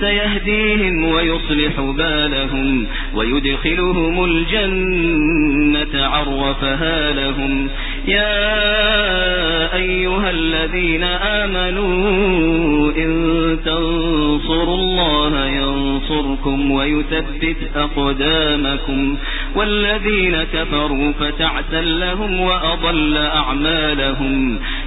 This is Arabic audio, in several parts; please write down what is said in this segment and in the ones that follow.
سيهديهم ويصلح بالهم ويدخلهم الجنة عرفها لهم. يا أيها الذين آمنوا إن تنصروا الله ينصركم ويثبت أقدامكم. والذين كفروا فتعسا لهم وأضل أعمالهم.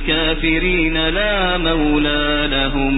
الكافرين لا مولى لهم.